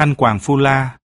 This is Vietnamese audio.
khăn quàng Phu La.